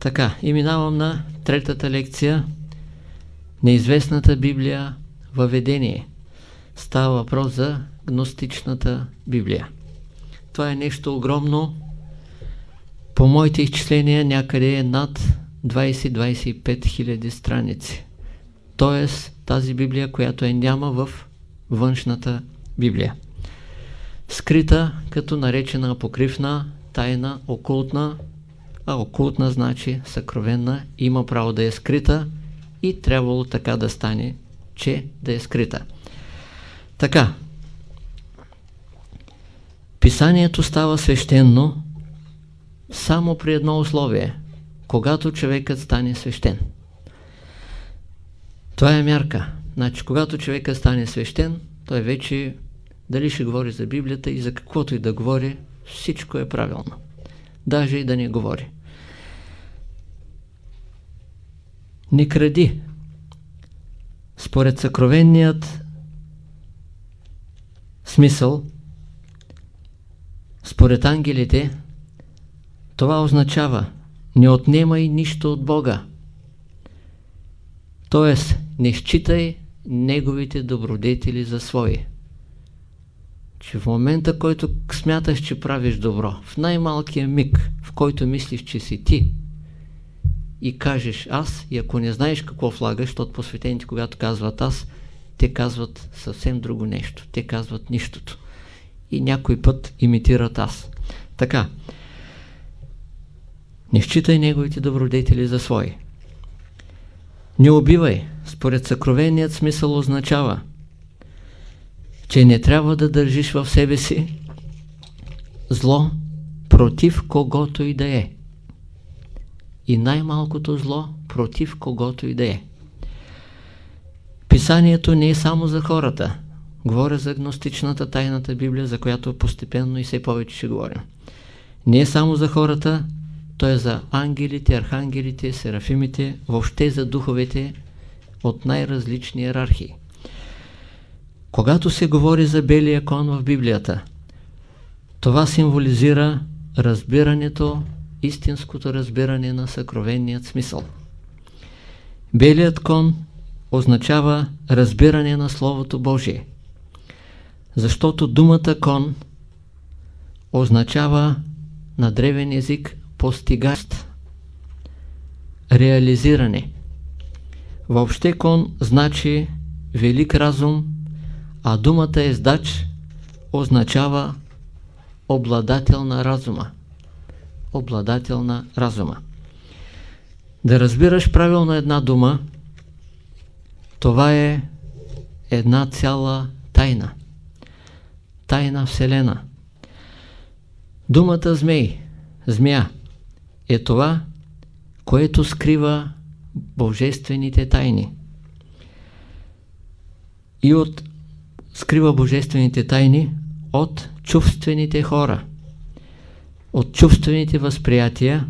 Така, и минавам на третата лекция. Неизвестната Библия въведение. Става въпрос за гностичната Библия. Това е нещо огромно. По моите изчисления някъде е над 20-25 хиляди страници. Тоест тази Библия, която е няма в външната Библия. Скрита като наречена апокривна, тайна, окултна, а окултна значи съкровенна, има право да е скрита и трябвало така да стане, че да е скрита. Така, писанието става свещено само при едно условие, когато човекът стане свещен. Това е мярка. Значи, когато човекът стане свещен, той вече дали ще говори за Библията и за каквото и да говори, всичко е правилно. Даже и да не говори. Не кради. Според съкровенният смисъл, според ангелите, това означава не отнемай нищо от Бога. Тоест, не считай неговите добродетели за свои. Че в момента, който смяташ, че правиш добро, в най-малкия миг, в който мислиш, че си ти, и кажеш аз, и ако не знаеш какво влагаш, защото посветените, когато казват аз, те казват съвсем друго нещо. Те казват нищото. И някой път имитират аз. Така. Не считай неговите добродетели за свои. Не убивай. Според съкровеният смисъл означава, че не трябва да държиш в себе си зло против когото и да е и най-малкото зло против когото и да е. Писанието не е само за хората. Говоря за гностичната тайната Библия, за която постепенно и все повече ще говорим. Не е само за хората, то е за ангелите, архангелите, серафимите, въобще за духовете от най-различни иерархии. Когато се говори за белия кон в Библията, това символизира разбирането истинското разбиране на съкровенният смисъл. Белият кон означава разбиране на Словото Божие, защото думата кон означава на древен език постигаст, реализиране. Въобще кон значи велик разум, а думата ездач означава обладател на разума обладател на разума. Да разбираш правилно една дума, това е една цяла тайна. Тайна Вселена. Думата змей, змия, е това, което скрива божествените тайни. И от скрива божествените тайни от чувствените хора от чувствените възприятия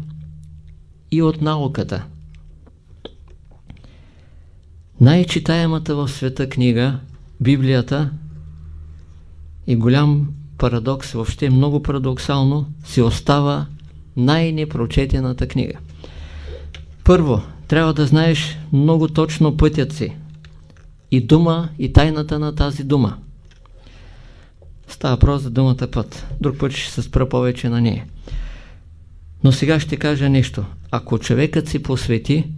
и от науката. Най-читаемата в света книга, Библията, и голям парадокс, въобще много парадоксално, се остава най-непрочетената книга. Първо, трябва да знаеш много точно пътят си и дума, и тайната на тази дума. Става въпрос за думата път. Друг път ще се спра повече на нея. Но сега ще кажа нещо. Ако човекът си посвети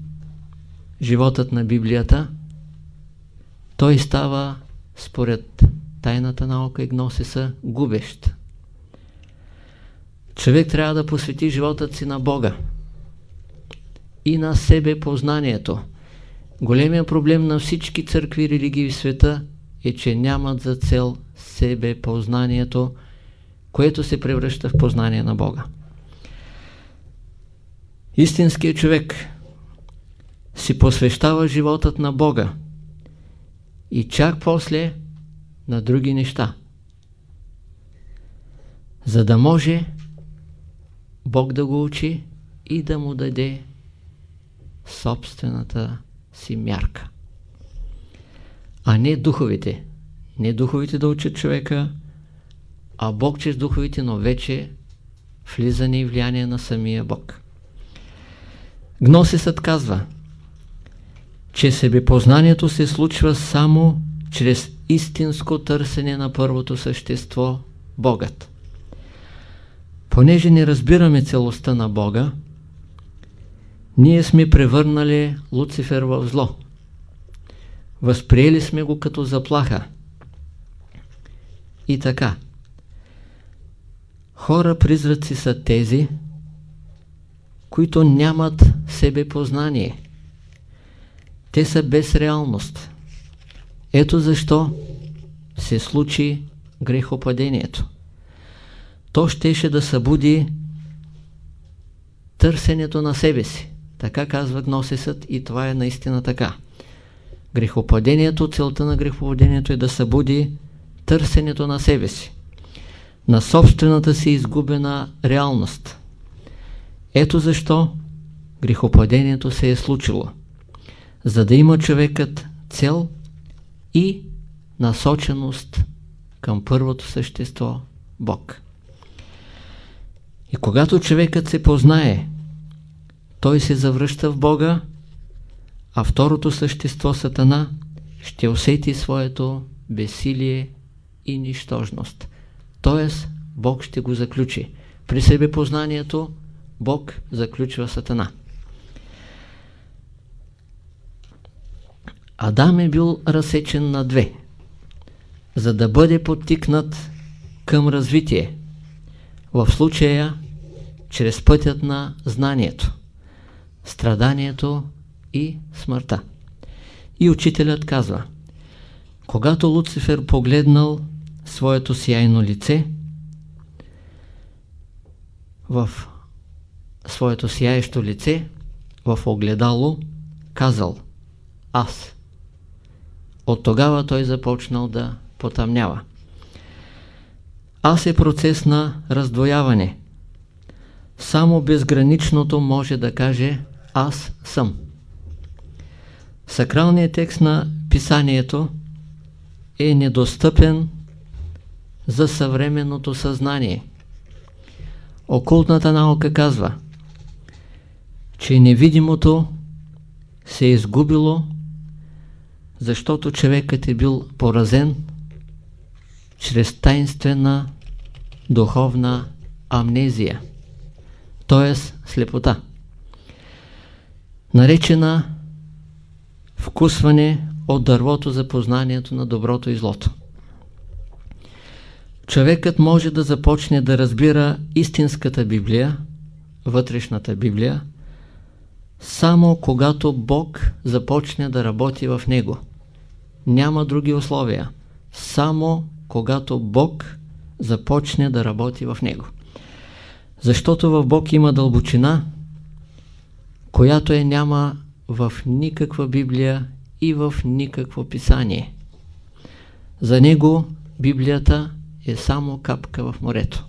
животът на Библията, той става, според тайната наука и гносиса, губещ. Човек трябва да посвети животът си на Бога и на себе познанието. Големия проблем на всички църкви и религии в света е, че нямат за цел себе познанието, което се превръща в познание на Бога. Истинският човек си посвещава животът на Бога и чак после на други неща. За да може Бог да го учи и да му даде собствената си мярка. А не духовите. Не духовите да учат човека, а Бог чрез духовите, но вече влизане и влияние на самия Бог. Гносисът казва, че себепознанието се случва само чрез истинско търсене на първото същество – Богът. Понеже не разбираме целостта на Бога, ние сме превърнали Луцифер в зло. Възприели сме го като заплаха. И така. Хора призраци са тези, които нямат себепознание. Те са без реалност. Ето защо се случи грехопадението. То щеше да събуди търсенето на себе си. Така казва Гносисът и това е наистина така. Грехопадението, целта на грехопадението е да събуди търсенето на себе си, на собствената си изгубена реалност. Ето защо грехопадението се е случило. За да има човекът цел и насоченост към първото същество – Бог. И когато човекът се познае, той се завръща в Бога, а второто същество Сатана ще усети своето безсилие и нищожност. Тоест, Бог ще го заключи. При себе познанието Бог заключва Сатана. Адам е бил разсечен на две, за да бъде подтикнат към развитие. В случая, чрез пътят на знанието, страданието и смъртта. И учителят казва, когато Луцифер погледнал своето сияйно лице в своето сияещо лице в огледало, казал аз. От тогава той започнал да потъмнява. Аз е процес на раздвояване. Само безграничното може да каже аз съм. Сакралният текст на писанието е недостъпен за съвременното съзнание. Окултната наука казва, че невидимото се е изгубило, защото човекът е бил поразен чрез тайнствена духовна амнезия, т.е. слепота, наречена вкусване от дървото за познанието на доброто и злото. Човекът може да започне да разбира истинската Библия, вътрешната Библия, само когато Бог започне да работи в него. Няма други условия. Само когато Бог започне да работи в него. Защото в Бог има дълбочина, която е няма в никаква Библия и в никакво писание. За него Библията е само капка в морето.